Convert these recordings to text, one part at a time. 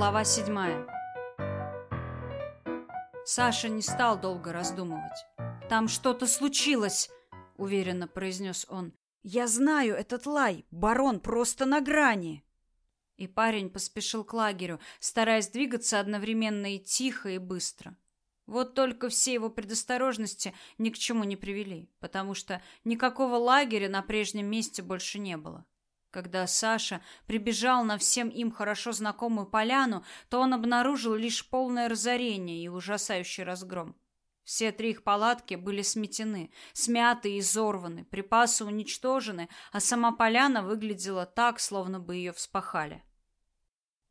Глава седьмая. Саша не стал долго раздумывать. «Там что-то случилось», — уверенно произнес он. «Я знаю этот лай. Барон просто на грани». И парень поспешил к лагерю, стараясь двигаться одновременно и тихо, и быстро. Вот только все его предосторожности ни к чему не привели, потому что никакого лагеря на прежнем месте больше не было. Когда Саша прибежал на всем им хорошо знакомую поляну, то он обнаружил лишь полное разорение и ужасающий разгром. Все три их палатки были сметены, смяты и изорваны, припасы уничтожены, а сама поляна выглядела так, словно бы ее вспахали.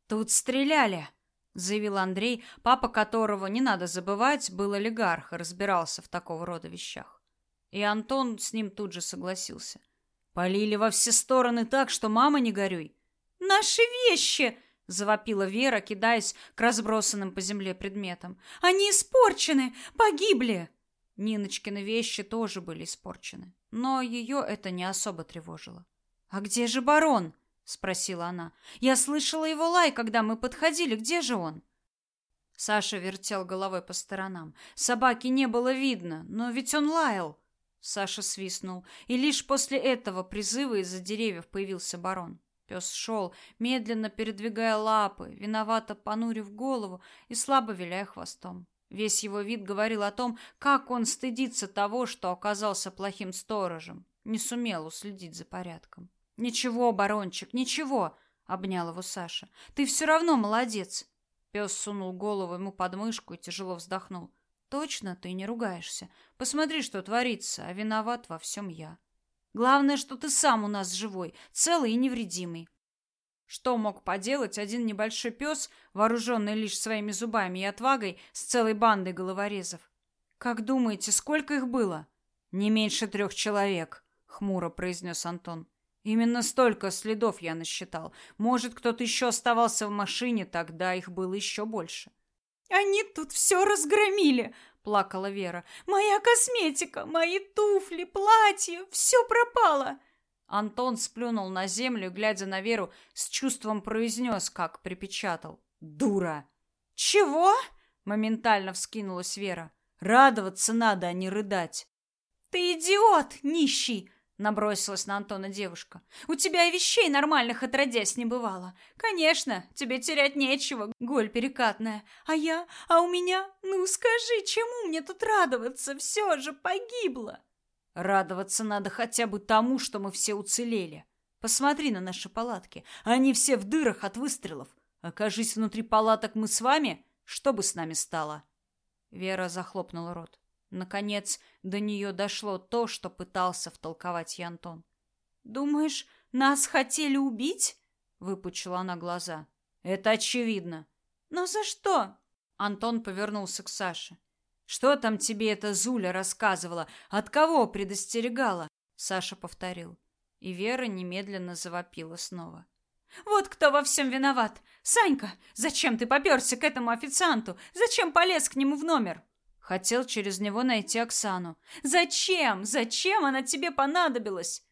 «Тут стреляли!» — заявил Андрей, папа которого, не надо забывать, был олигарх и разбирался в такого рода вещах. И Антон с ним тут же согласился. Полили во все стороны так, что мама не горюй. Наши вещи, завопила Вера, кидаясь к разбросанным по земле предметам. Они испорчены, погибли. Ниночкины вещи тоже были испорчены, но ее это не особо тревожило. А где же барон? спросила она. Я слышала его лай, когда мы подходили. Где же он? Саша вертел головой по сторонам. Собаки не было видно, но ведь он лаял. Саша свистнул, и лишь после этого призыва из-за деревьев появился барон. Пес шел, медленно передвигая лапы, виновато понурив голову и слабо виляя хвостом. Весь его вид говорил о том, как он стыдится того, что оказался плохим сторожем, не сумел уследить за порядком. «Ничего, барончик, ничего!» — обнял его Саша. «Ты все равно молодец!» Пес сунул голову ему под мышку и тяжело вздохнул. Точно ты не ругаешься. Посмотри, что творится, а виноват во всем я. Главное, что ты сам у нас живой, целый и невредимый. Что мог поделать один небольшой пес, вооруженный лишь своими зубами и отвагой, с целой бандой головорезов? Как думаете, сколько их было? Не меньше трех человек, хмуро произнес Антон. Именно столько следов я насчитал. Может, кто-то еще оставался в машине, тогда их было еще больше. Они тут все разгромили, плакала Вера. Моя косметика, мои туфли, платье, все пропало. Антон сплюнул на землю, глядя на Веру, с чувством произнес, как припечатал: "Дура". "Чего?" моментально вскинулась Вера. "Радоваться надо, а не рыдать". "Ты идиот, нищий", Набросилась на Антона девушка. «У тебя и вещей нормальных отродясь не бывало. Конечно, тебе терять нечего, голь перекатная. А я? А у меня? Ну скажи, чему мне тут радоваться? Все же погибло!» «Радоваться надо хотя бы тому, что мы все уцелели. Посмотри на наши палатки. Они все в дырах от выстрелов. Окажись внутри палаток мы с вами, что бы с нами стало?» Вера захлопнула рот. Наконец, до нее дошло то, что пытался втолковать ей Антон. «Думаешь, нас хотели убить?» — выпучила она глаза. «Это очевидно». «Но за что?» Антон повернулся к Саше. «Что там тебе эта Зуля рассказывала? От кого предостерегала?» Саша повторил. И Вера немедленно завопила снова. «Вот кто во всем виноват! Санька, зачем ты поперся к этому официанту? Зачем полез к нему в номер?» Хотел через него найти Оксану. Зачем? Зачем она тебе понадобилась?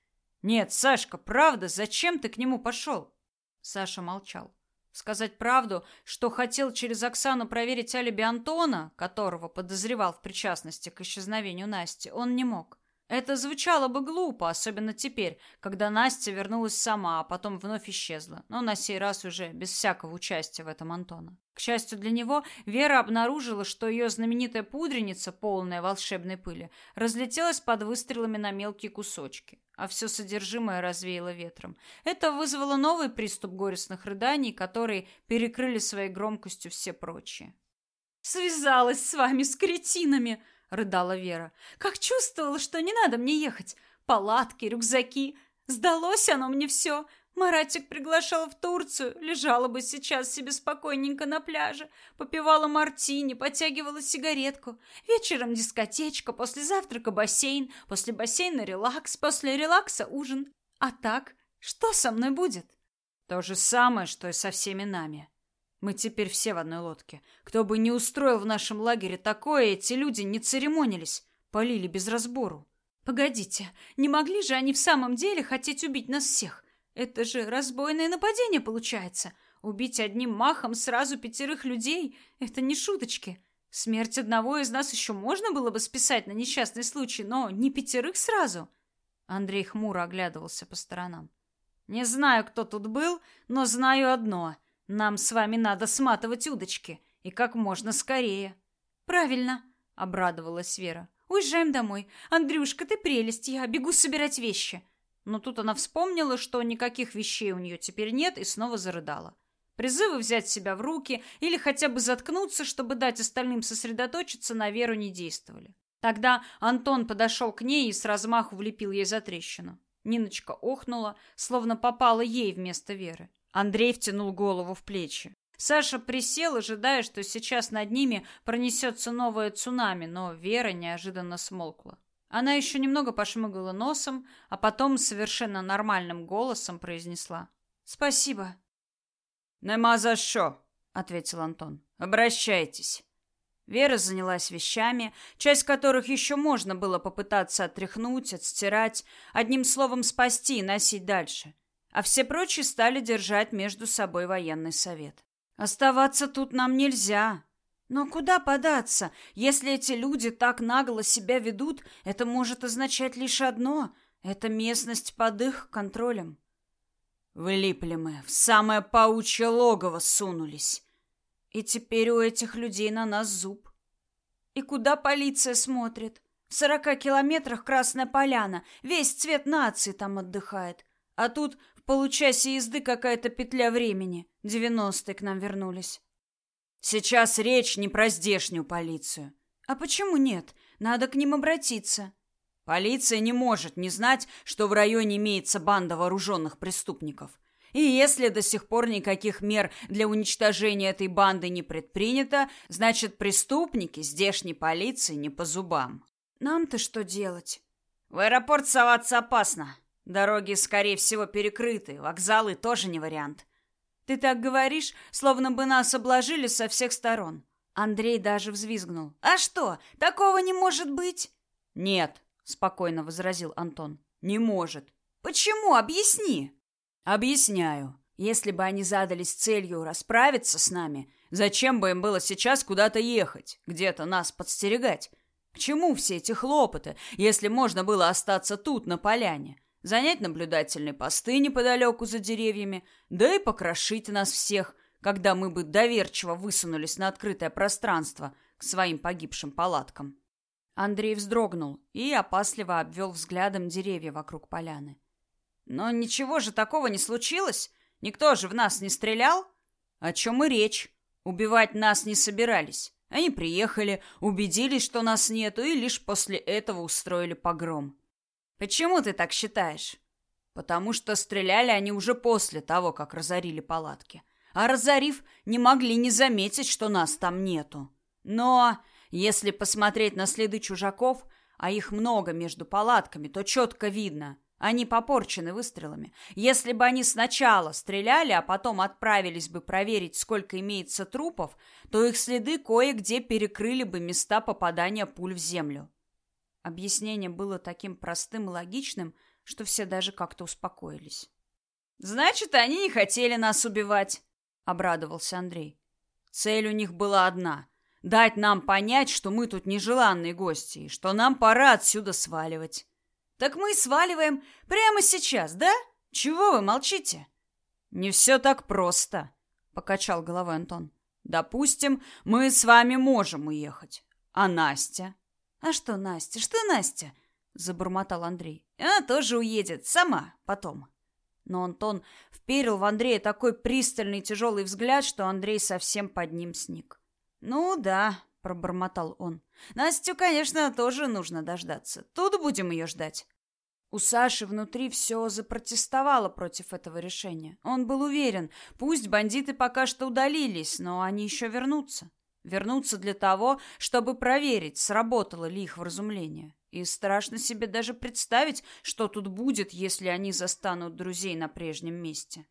Нет, Сашка, правда, зачем ты к нему пошел? Саша молчал. Сказать правду, что хотел через Оксану проверить алиби Антона, которого подозревал в причастности к исчезновению Насти, он не мог. Это звучало бы глупо, особенно теперь, когда Настя вернулась сама, а потом вновь исчезла, но на сей раз уже без всякого участия в этом Антона. К счастью для него, Вера обнаружила, что ее знаменитая пудреница, полная волшебной пыли, разлетелась под выстрелами на мелкие кусочки, а все содержимое развеяло ветром. Это вызвало новый приступ горестных рыданий, которые перекрыли своей громкостью все прочие. «Связалась с вами, с кретинами!» — рыдала Вера. «Как чувствовала, что не надо мне ехать! Палатки, рюкзаки! Сдалось оно мне все! Маратик приглашал в Турцию, лежала бы сейчас себе спокойненько на пляже, попивала мартини, потягивала сигаретку. Вечером дискотечка, после завтрака бассейн, после бассейна релакс, после релакса ужин. А так, что со мной будет?» «То же самое, что и со всеми нами», мы теперь все в одной лодке. Кто бы не устроил в нашем лагере такое, эти люди не церемонились, полили без разбору. Погодите, не могли же они в самом деле хотеть убить нас всех? Это же разбойное нападение получается. Убить одним махом сразу пятерых людей — это не шуточки. Смерть одного из нас еще можно было бы списать на несчастный случай, но не пятерых сразу. Андрей хмуро оглядывался по сторонам. Не знаю, кто тут был, но знаю одно. Нам с вами надо сматывать удочки. И как можно скорее. Правильно, обрадовалась Вера. Уезжаем домой. Андрюшка, ты прелесть. Я бегу собирать вещи. Но тут она вспомнила, что никаких вещей у нее теперь нет, и снова зарыдала. Призывы взять себя в руки или хотя бы заткнуться, чтобы дать остальным сосредоточиться, на Веру не действовали. Тогда Антон подошел к ней и с размаху влепил ей за трещину. Ниночка охнула, словно попала ей вместо Веры. Андрей втянул голову в плечи. Саша присел, ожидая, что сейчас над ними пронесется новое цунами, но Вера неожиданно смолкла. Она еще немного пошмыгала носом, а потом совершенно нормальным голосом произнесла «Спасибо». «Нема за что», — ответил Антон. «Обращайтесь». Вера занялась вещами, часть которых еще можно было попытаться отряхнуть, отстирать, одним словом спасти и носить дальше. А все прочие стали держать между собой военный совет. Оставаться тут нам нельзя. Но куда податься? Если эти люди так нагло себя ведут, это может означать лишь одно — это местность под их контролем. Влипли мы, в самое паучье логово сунулись. И теперь у этих людей на нас зуб. И куда полиция смотрит? В сорока километрах Красная Поляна, весь цвет нации там отдыхает. А тут в получасе езды какая-то петля времени. Девяностые к нам вернулись. Сейчас речь не про здешнюю полицию. А почему нет? Надо к ним обратиться. Полиция не может не знать, что в районе имеется банда вооруженных преступников. И если до сих пор никаких мер для уничтожения этой банды не предпринято, значит, преступники здешней полиции не по зубам. Нам-то что делать? В аэропорт соваться опасно. Дороги, скорее всего, перекрыты, вокзалы тоже не вариант. Ты так говоришь, словно бы нас обложили со всех сторон. Андрей даже взвизгнул. А что, такого не может быть? Нет, спокойно возразил Антон. Не может. Почему? Объясни. Объясняю. Если бы они задались целью расправиться с нами, зачем бы им было сейчас куда-то ехать, где-то нас подстерегать? К чему все эти хлопоты, если можно было остаться тут, на поляне, занять наблюдательные посты неподалеку за деревьями, да и покрошить нас всех, когда мы бы доверчиво высунулись на открытое пространство к своим погибшим палаткам? Андрей вздрогнул и опасливо обвел взглядом деревья вокруг поляны. Но ничего же такого не случилось. Никто же в нас не стрелял. О чем и речь. Убивать нас не собирались. Они приехали, убедились, что нас нету, и лишь после этого устроили погром. Почему ты так считаешь? Потому что стреляли они уже после того, как разорили палатки. А разорив, не могли не заметить, что нас там нету. Но если посмотреть на следы чужаков, а их много между палатками, то четко видно – они попорчены выстрелами. Если бы они сначала стреляли, а потом отправились бы проверить, сколько имеется трупов, то их следы кое-где перекрыли бы места попадания пуль в землю. Объяснение было таким простым и логичным, что все даже как-то успокоились. «Значит, они не хотели нас убивать», — обрадовался Андрей. «Цель у них была одна — дать нам понять, что мы тут нежеланные гости и что нам пора отсюда сваливать». Так мы сваливаем прямо сейчас, да? Чего вы молчите? Не все так просто, покачал головой Антон. Допустим, мы с вами можем уехать. А Настя? А что Настя? Что Настя? забормотал Андрей. Она тоже уедет сама потом. Но Антон вперил в Андрея такой пристальный тяжелый взгляд, что Андрей совсем под ним сник. Ну да, пробормотал он. Настю, конечно, тоже нужно дождаться. Тут будем ее ждать. У Саши внутри все запротестовало против этого решения. Он был уверен, пусть бандиты пока что удалились, но они еще вернутся. Вернутся для того, чтобы проверить, сработало ли их вразумление. И страшно себе даже представить, что тут будет, если они застанут друзей на прежнем месте.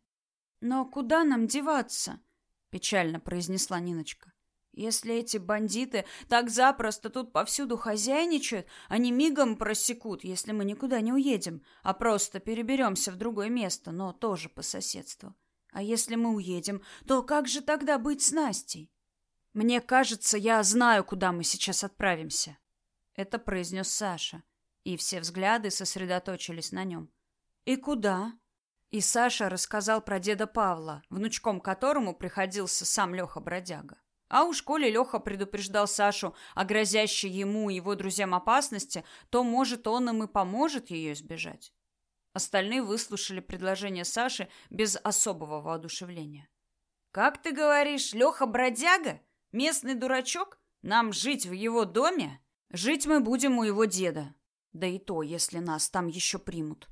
«Но куда нам деваться?» — печально произнесла Ниночка. Если эти бандиты так запросто тут повсюду хозяйничают, они мигом просекут, если мы никуда не уедем, а просто переберемся в другое место, но тоже по соседству. А если мы уедем, то как же тогда быть с Настей? Мне кажется, я знаю, куда мы сейчас отправимся. Это произнес Саша, и все взгляды сосредоточились на нем. И куда? И Саша рассказал про деда Павла, внучком которому приходился сам Леха Бродяга. А уж коли Леха предупреждал Сашу о грозящей ему и его друзьям опасности, то, может, он им и поможет ее избежать. Остальные выслушали предложение Саши без особого воодушевления. «Как ты говоришь, Леха бродяга? Местный дурачок? Нам жить в его доме? Жить мы будем у его деда. Да и то, если нас там еще примут».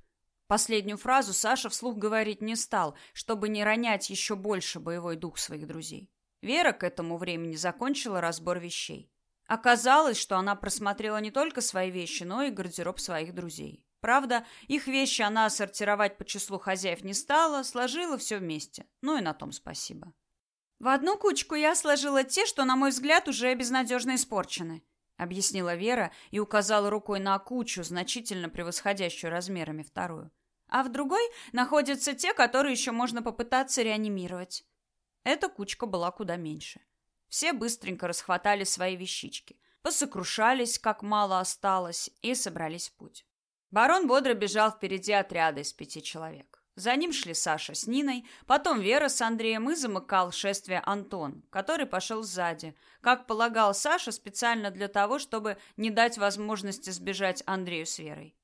Последнюю фразу Саша вслух говорить не стал, чтобы не ронять еще больше боевой дух своих друзей. Вера к этому времени закончила разбор вещей. Оказалось, что она просмотрела не только свои вещи, но и гардероб своих друзей. Правда, их вещи она сортировать по числу хозяев не стала, сложила все вместе. Ну и на том спасибо. В одну кучку я сложила те, что, на мой взгляд, уже безнадежно испорчены, объяснила Вера и указала рукой на кучу, значительно превосходящую размерами вторую. А в другой находятся те, которые еще можно попытаться реанимировать. Эта кучка была куда меньше. Все быстренько расхватали свои вещички, посокрушались, как мало осталось, и собрались в путь. Барон бодро бежал впереди отряда из пяти человек. За ним шли Саша с Ниной, потом Вера с Андреем и замыкал шествие Антон, который пошел сзади, как полагал Саша специально для того, чтобы не дать возможности сбежать Андрею с Верой.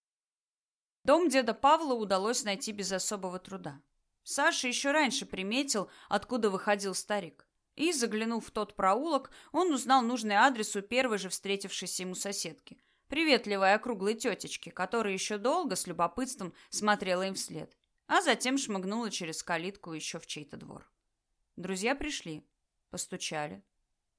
Дом деда Павла удалось найти без особого труда. Саша еще раньше приметил, откуда выходил старик. И, заглянув в тот проулок, он узнал нужный адрес у первой же встретившейся ему соседки – приветливой округлой тетечки, которая еще долго с любопытством смотрела им вслед, а затем шмыгнула через калитку еще в чей-то двор. Друзья пришли, постучали.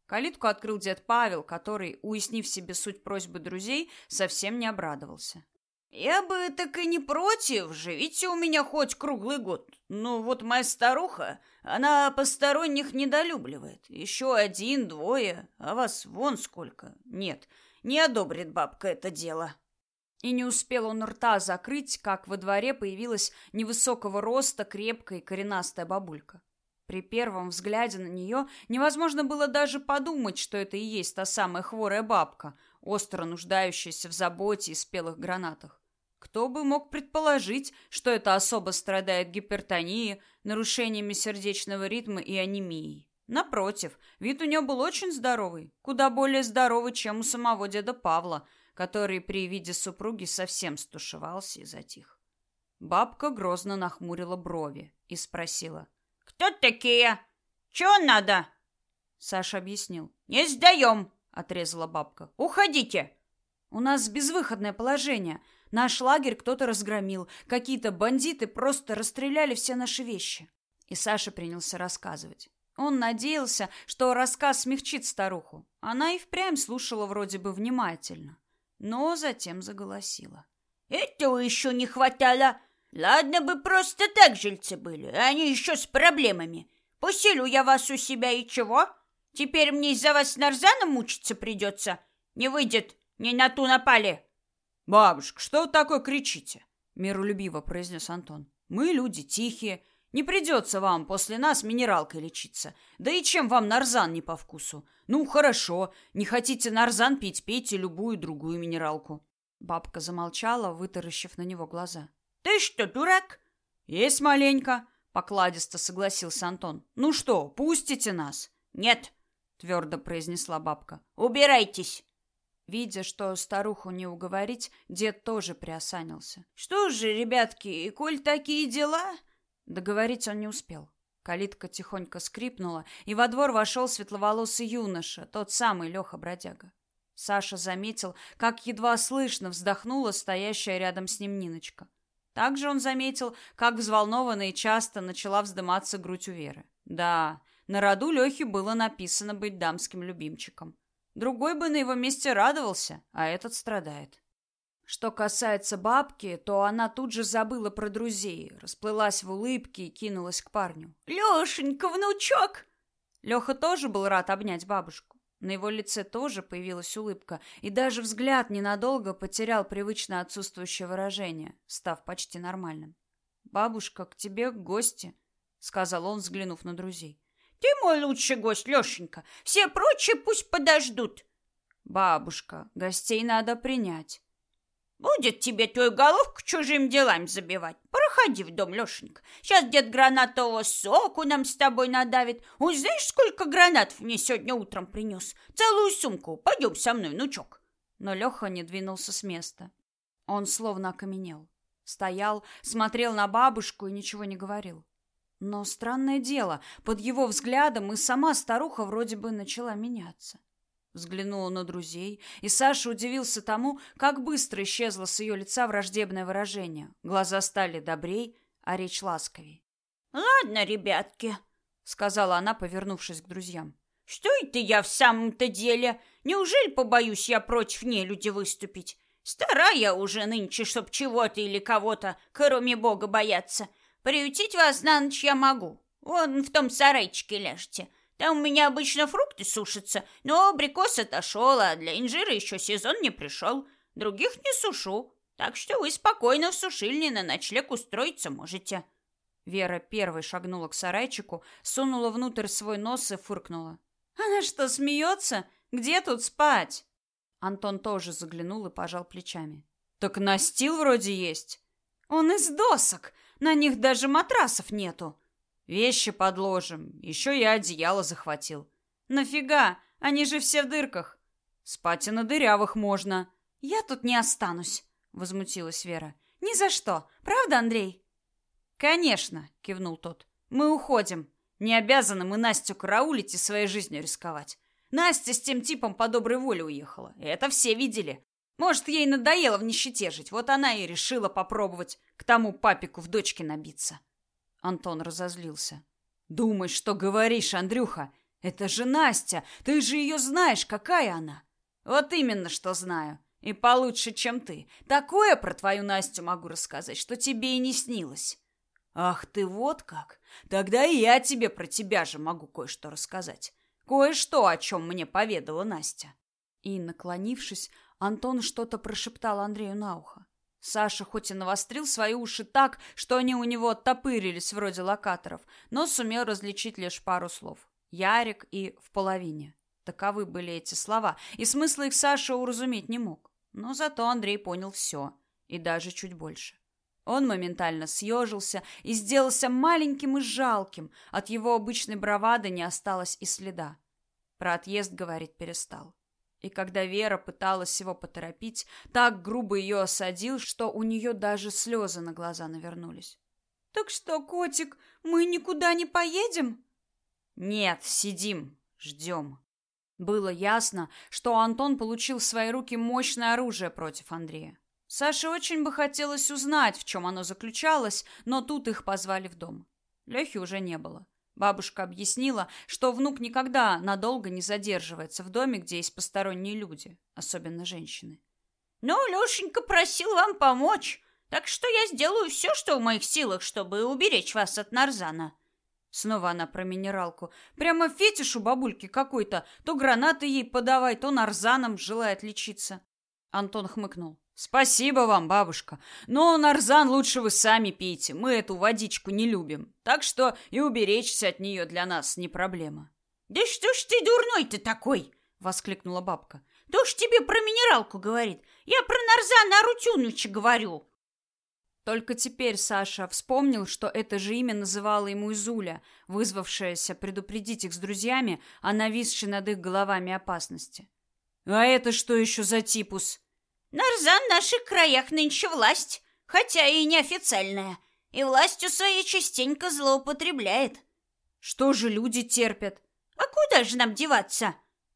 Калитку открыл дед Павел, который, уяснив себе суть просьбы друзей, совсем не обрадовался. «Я бы так и не против, живите у меня хоть круглый год. Но вот моя старуха, она посторонних недолюбливает. Еще один, двое, а вас вон сколько. Нет, не одобрит бабка это дело. И не успел он рта закрыть, как во дворе появилась невысокого роста крепкая коренастая бабулька. При первом взгляде на нее невозможно было даже подумать, что это и есть та самая хворая бабка, остро нуждающаяся в заботе и спелых гранатах. Кто бы мог предположить, что эта особа страдает гипертонией, нарушениями сердечного ритма и анемией? Напротив, вид у нее был очень здоровый, куда более здоровый, чем у самого деда Павла, который при виде супруги совсем стушевался и затих. Бабка грозно нахмурила брови и спросила. «Кто такие? Чего надо?» Саша объяснил. «Не сдаем!» — отрезала бабка. «Уходите!» «У нас безвыходное положение. Наш лагерь кто-то разгромил. Какие-то бандиты просто расстреляли все наши вещи». И Саша принялся рассказывать. Он надеялся, что рассказ смягчит старуху. Она и впрямь слушала вроде бы внимательно, но затем заголосила. «Этого еще не хватало. Ладно бы просто так жильцы были, а они еще с проблемами. Поселю я вас у себя и чего? Теперь мне из-за вас с Нарзаном мучиться придется? Не выйдет, не на ту напали». «Бабушка, что вы такое кричите?» — миролюбиво произнес Антон. «Мы люди тихие, не придется вам после нас минералкой лечиться. Да и чем вам нарзан не по вкусу? Ну, хорошо. Не хотите нарзан пить, пейте любую другую минералку. Бабка замолчала, вытаращив на него глаза. Ты что, дурак? Есть маленько, покладисто согласился Антон. Ну что, пустите нас? Нет, твердо произнесла бабка. Убирайтесь. Видя, что старуху не уговорить, дед тоже приосанился. Что же, ребятки, и коль такие дела, Договорить он не успел. Калитка тихонько скрипнула, и во двор вошел светловолосый юноша, тот самый Леха-бродяга. Саша заметил, как едва слышно вздохнула стоящая рядом с ним Ниночка. Также он заметил, как взволнованно и часто начала вздыматься грудь у Веры. Да, на роду Лехи было написано быть дамским любимчиком. Другой бы на его месте радовался, а этот страдает. Что касается бабки, то она тут же забыла про друзей, расплылась в улыбке и кинулась к парню. «Лешенька, внучок!» Леха тоже был рад обнять бабушку. На его лице тоже появилась улыбка, и даже взгляд ненадолго потерял привычно отсутствующее выражение, став почти нормальным. «Бабушка, к тебе гости», — сказал он, взглянув на друзей. Ты мой лучший гость, Лешенька. Все прочие пусть подождут. Бабушка, гостей надо принять. Будет тебе твою головку чужим делами забивать. Проходи в дом, Лешенька. Сейчас дед гранатового соку нам с тобой надавит. Ой, знаешь, сколько гранатов мне сегодня утром принес? Целую сумку. Пойдем со мной, внучок. Но Леха не двинулся с места. Он словно окаменел. Стоял, смотрел на бабушку и ничего не говорил. Но странное дело, под его взглядом и сама старуха вроде бы начала меняться. Взглянула на друзей, и Саша удивился тому, как быстро исчезло с ее лица враждебное выражение. Глаза стали добрей, а речь ласковей. «Ладно, ребятки», — сказала она, повернувшись к друзьям. «Что это я в самом-то деле? Неужели побоюсь я против нелюди выступить? Старая уже нынче, чтоб чего-то или кого-то, кроме Бога, бояться. Приютить вас на ночь я могу. Вон в том сарайчике ляжете». Там у меня обычно фрукты сушатся, но абрикос отошел, а для инжира еще сезон не пришел. Других не сушу, так что вы спокойно в сушильне на ночлег устроиться можете». Вера первой шагнула к сарайчику, сунула внутрь свой нос и фыркнула. «Она что, смеется? Где тут спать?» Антон тоже заглянул и пожал плечами. «Так настил вроде есть». «Он из досок, на них даже матрасов нету». Вещи подложим. Еще я одеяло захватил. Нафига? Они же все в дырках. Спать и на дырявых можно. Я тут не останусь, возмутилась Вера. Ни за что. Правда, Андрей? Конечно, кивнул тот. Мы уходим. Не обязаны мы Настю караулить и своей жизнью рисковать. Настя с тем типом по доброй воле уехала. Это все видели. Может, ей надоело в нищете жить. Вот она и решила попробовать к тому папику в дочке набиться. Антон разозлился. «Думай, что говоришь, Андрюха. Это же Настя. Ты же ее знаешь, какая она». «Вот именно, что знаю. И получше, чем ты. Такое про твою Настю могу рассказать, что тебе и не снилось». «Ах ты вот как! Тогда и я тебе про тебя же могу кое-что рассказать. Кое-что, о чем мне поведала Настя». И, наклонившись, Антон что-то прошептал Андрею на ухо. Саша хоть и навострил свои уши так, что они у него оттопырились вроде локаторов, но сумел различить лишь пару слов. Ярик и в половине. Таковы были эти слова, и смысла их Саша уразуметь не мог. Но зато Андрей понял все, и даже чуть больше. Он моментально съежился и сделался маленьким и жалким, от его обычной бравады не осталось и следа. Про отъезд говорить перестал. И когда Вера пыталась его поторопить, так грубо ее осадил, что у нее даже слезы на глаза навернулись. «Так что, котик, мы никуда не поедем?» «Нет, сидим, ждем». Было ясно, что Антон получил в свои руки мощное оружие против Андрея. Саше очень бы хотелось узнать, в чем оно заключалось, но тут их позвали в дом. Лехи уже не было. Бабушка объяснила, что внук никогда надолго не задерживается в доме, где есть посторонние люди, особенно женщины. «Ну, Лешенька просил вам помочь, так что я сделаю все, что в моих силах, чтобы уберечь вас от Нарзана». Снова она про минералку. Прямо фетиш у бабульки какой-то. То гранаты ей подавай, то нарзаном желает лечиться. Антон хмыкнул. Спасибо вам, бабушка. Но нарзан лучше вы сами пейте. Мы эту водичку не любим. Так что и уберечься от нее для нас не проблема. Да что ж ты дурной-то такой? воскликнула бабка. Кто ж тебе про минералку говорит? Я про Нарзана Арутюновича говорю. Только теперь Саша вспомнил, что это же имя называла ему Изуля, вызвавшаяся предупредить их с друзьями о нависшей над их головами опасности. «А это что еще за типус?» Нарзан в наших краях нынче власть, хотя и неофициальная, и властью своей частенько злоупотребляет. Что же люди терпят? А куда же нам деваться?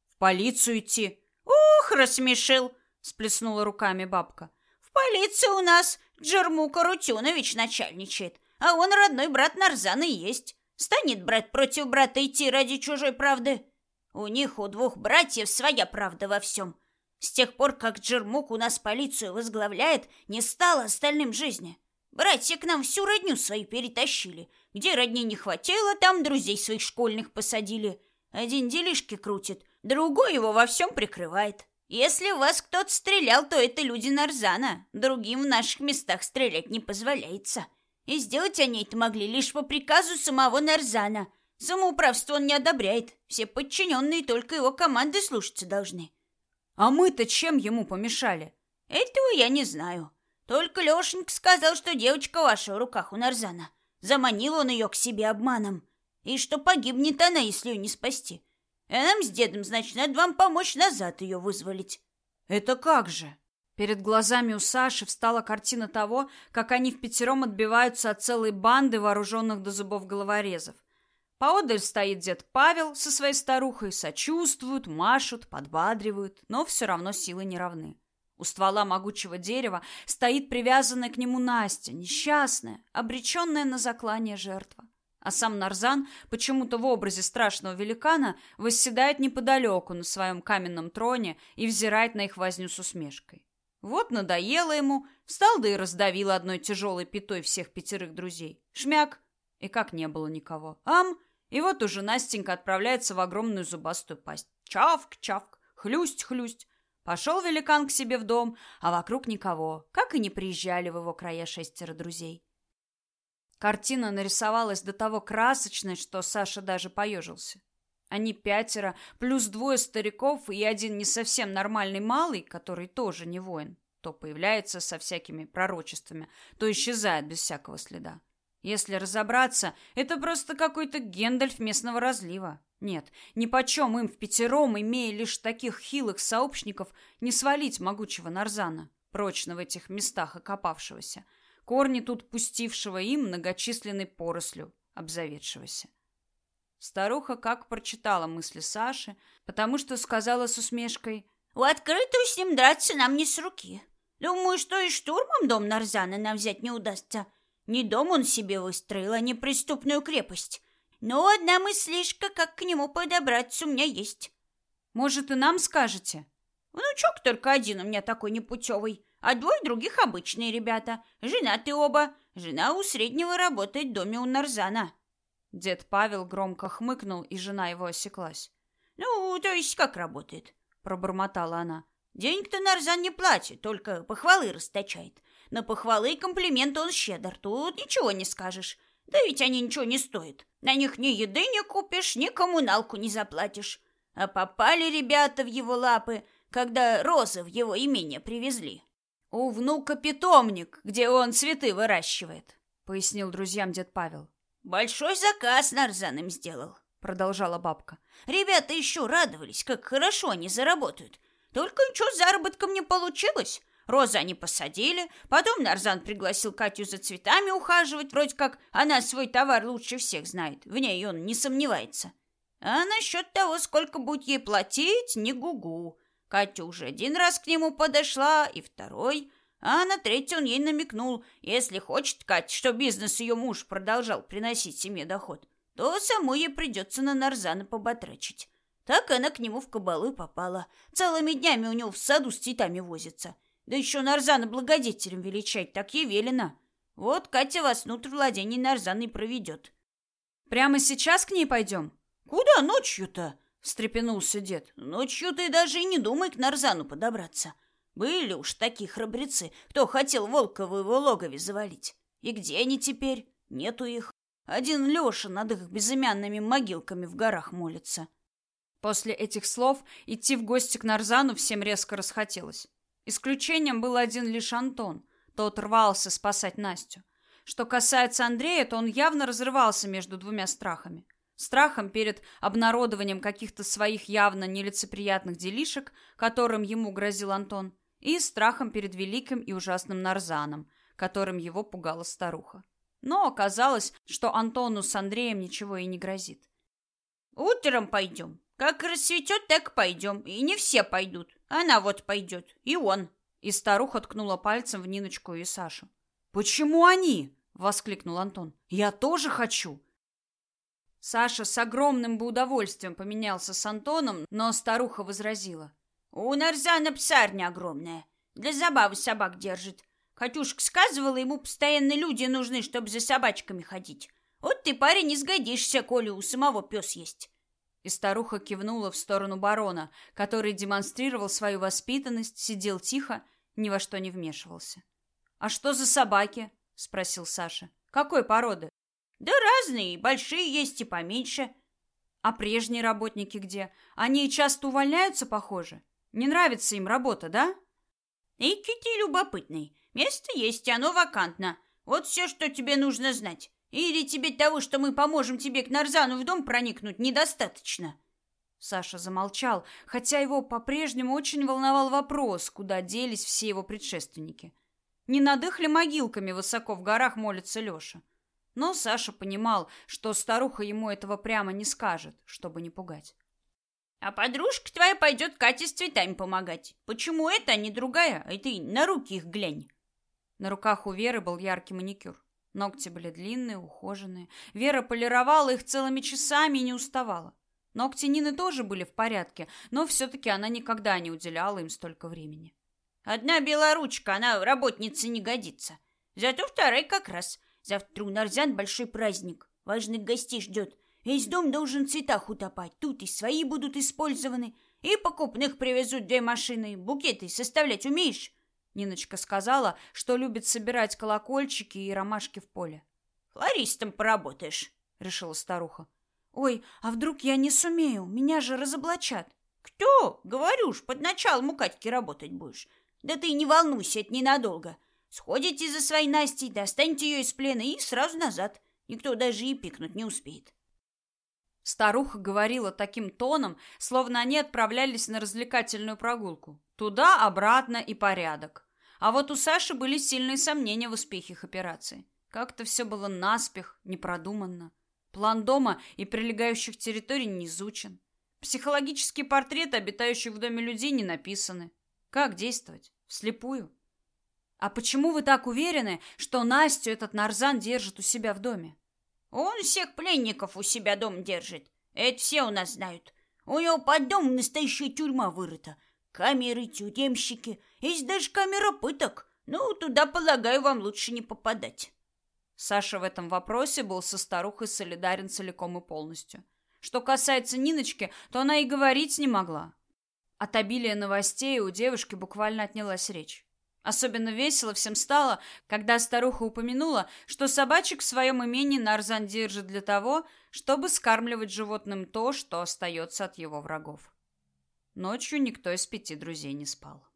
В полицию идти. Ух, рассмешил, сплеснула руками бабка. В полиции у нас Джермука Рутюнович начальничает, а он родной брат Нарзана и есть. Станет брат против брата идти ради чужой правды? У них, у двух братьев, своя правда во всем — с тех пор, как Джермук у нас полицию возглавляет, не стало остальным жизни. Братья к нам всю родню свою перетащили. Где родни не хватило, там друзей своих школьных посадили. Один делишки крутит, другой его во всем прикрывает. Если у вас кто-то стрелял, то это люди Нарзана. Другим в наших местах стрелять не позволяется. И сделать они это могли лишь по приказу самого Нарзана. Самоуправство он не одобряет. Все подчиненные только его команды слушаться должны. А мы-то чем ему помешали? Этого я не знаю. Только Лешенька сказал, что девочка ваша в руках у Нарзана. Заманил он ее к себе обманом. И что погибнет она, если ее не спасти. А нам с дедом, значит, надо вам помочь назад ее вызволить. Это как же? Перед глазами у Саши встала картина того, как они в пятером отбиваются от целой банды вооруженных до зубов головорезов. Поодаль стоит дед Павел со своей старухой, сочувствуют, машут, подбадривают, но все равно силы не равны. У ствола могучего дерева стоит привязанная к нему Настя, несчастная, обреченная на заклание жертва. А сам Нарзан, почему-то в образе страшного великана, восседает неподалеку на своем каменном троне и взирает на их возню с усмешкой. Вот надоело ему, встал да и раздавил одной тяжелой пятой всех пятерых друзей. Шмяк! И как не было никого. Ам! И вот уже Настенька отправляется в огромную зубастую пасть. Чавк-чавк, хлюсть-хлюсть. Пошел великан к себе в дом, а вокруг никого, как и не приезжали в его края шестеро друзей. Картина нарисовалась до того красочной, что Саша даже поежился. Они пятеро, плюс двое стариков и один не совсем нормальный малый, который тоже не воин, то появляется со всякими пророчествами, то исчезает без всякого следа. Если разобраться, это просто какой-то Гендальф местного разлива. Нет, ни почем им в пятером, имея лишь таких хилых сообщников, не свалить могучего Нарзана, прочно в этих местах окопавшегося, корни тут пустившего им многочисленной порослью, обзаведшегося. Старуха как прочитала мысли Саши, потому что сказала с усмешкой, «В открытую с ним драться нам не с руки. Думаю, что и штурмом дом Нарзана нам взять не удастся. Не дом он себе выстроил, а неприступную крепость. Но одна мыслишка, как к нему подобраться, у меня есть. Может, и нам скажете? Внучок только один у меня такой непутевый, а двое других обычные ребята. Женаты оба. Жена у среднего работает в доме у Нарзана. Дед Павел громко хмыкнул, и жена его осеклась. «Ну, то есть как работает?» — пробормотала она. «Денег-то Нарзан не платит, только похвалы расточает. На похвалы и комплименты он щедр, тут ничего не скажешь. Да ведь они ничего не стоят. На них ни еды не купишь, ни коммуналку не заплатишь. А попали ребята в его лапы, когда розы в его имение привезли. У внука питомник, где он цветы выращивает, пояснил друзьям дед Павел. Большой заказ Нарзан им сделал, продолжала бабка. Ребята еще радовались, как хорошо они заработают. Только ничего заработком не получилось. Розы они посадили, потом Нарзан пригласил Катю за цветами ухаживать, вроде как она свой товар лучше всех знает, в ней он не сомневается. А насчет того, сколько будет ей платить, не гугу. Катя уже один раз к нему подошла, и второй, а на третий он ей намекнул, если хочет Катя, что бизнес ее муж продолжал приносить семье доход, то самой ей придется на Нарзана поботрачить. Так она к нему в кабалу и попала. Целыми днями у него в саду с цветами возится. Да еще Нарзана благодетелем величать, так ей велено. Вот Катя вас внутрь владений Нарзана и проведет. Прямо сейчас к ней пойдем? Куда ночью-то? встрепенулся дед. Ночью ты даже и не думай к Нарзану подобраться. Были уж такие храбрецы, кто хотел волка в его логове завалить. И где они теперь? Нету их. Один Леша над их безымянными могилками в горах молится. После этих слов идти в гости к Нарзану всем резко расхотелось. Исключением был один лишь Антон. Тот рвался спасать Настю. Что касается Андрея, то он явно разрывался между двумя страхами. Страхом перед обнародованием каких-то своих явно нелицеприятных делишек, которым ему грозил Антон, и страхом перед великим и ужасным Нарзаном, которым его пугала старуха. Но оказалось, что Антону с Андреем ничего и не грозит. «Утром пойдем. Как рассветет, так пойдем. И не все пойдут. Она вот пойдет. И он. И старуха ткнула пальцем в Ниночку и Сашу. «Почему они?» — воскликнул Антон. «Я тоже хочу!» Саша с огромным бы удовольствием поменялся с Антоном, но старуха возразила. «У Нарзана псарня огромная. Для забавы собак держит. Катюшка сказывала, ему постоянно люди нужны, чтобы за собачками ходить. Вот ты, парень, не сгодишься, коли у самого пес есть. И старуха кивнула в сторону барона, который демонстрировал свою воспитанность, сидел тихо, ни во что не вмешивался. «А что за собаки?» — спросил Саша. Какой породы? Да разные, большие есть и поменьше. А прежние работники где? Они часто увольняются, похоже. Не нравится им работа, да? Эй, ты любопытный. Место есть, оно вакантно. Вот все, что тебе нужно знать. Или тебе того, что мы поможем тебе к Нарзану в дом проникнуть, недостаточно?» Саша замолчал, хотя его по-прежнему очень волновал вопрос, куда делись все его предшественники. Не над их ли могилками высоко в горах молится Леша? Но Саша понимал, что старуха ему этого прямо не скажет, чтобы не пугать. «А подружка твоя пойдет Кате с цветами помогать. Почему это, а не другая? А ты на руки их глянь». На руках у Веры был яркий маникюр. Ногти были длинные, ухоженные. Вера полировала их целыми часами и не уставала. Ногти Нины тоже были в порядке, но все-таки она никогда не уделяла им столько времени. «Одна белоручка, она работница не годится. Зато вторая как раз. Завтра у Нарзан большой праздник. Важных гостей ждет. Весь дом должен в цветах утопать. Тут и свои будут использованы, и покупных привезут две машины. Букеты составлять умеешь?» Ниночка сказала, что любит собирать колокольчики и ромашки в поле. «Флористом поработаешь», — решила старуха. «Ой, а вдруг я не сумею? Меня же разоблачат». «Кто? Говорю ж, под началом у Катьки работать будешь. Да ты не волнуйся, это ненадолго. Сходите за своей Настей, достаньте ее из плена и сразу назад. Никто даже и пикнуть не успеет». Старуха говорила таким тоном, словно они отправлялись на развлекательную прогулку. Туда, обратно и порядок. А вот у Саши были сильные сомнения в успехе их операции. Как-то все было наспех, непродуманно. План дома и прилегающих территорий не изучен. Психологические портреты обитающих в доме людей не написаны. Как действовать? Вслепую? А почему вы так уверены, что Настю этот Нарзан держит у себя в доме? Он всех пленников у себя дом держит. Это все у нас знают. У него под домом настоящая тюрьма вырыта. Камеры, тюремщики, есть даже камера пыток. Ну, туда, полагаю, вам лучше не попадать. Саша в этом вопросе был со старухой солидарен целиком и полностью. Что касается Ниночки, то она и говорить не могла. От обилия новостей у девушки буквально отнялась речь. Особенно весело всем стало, когда старуха упомянула, что собачек в своем имении Нарзан держит для того, чтобы скармливать животным то, что остается от его врагов. Ночью никто из пяти друзей не спал.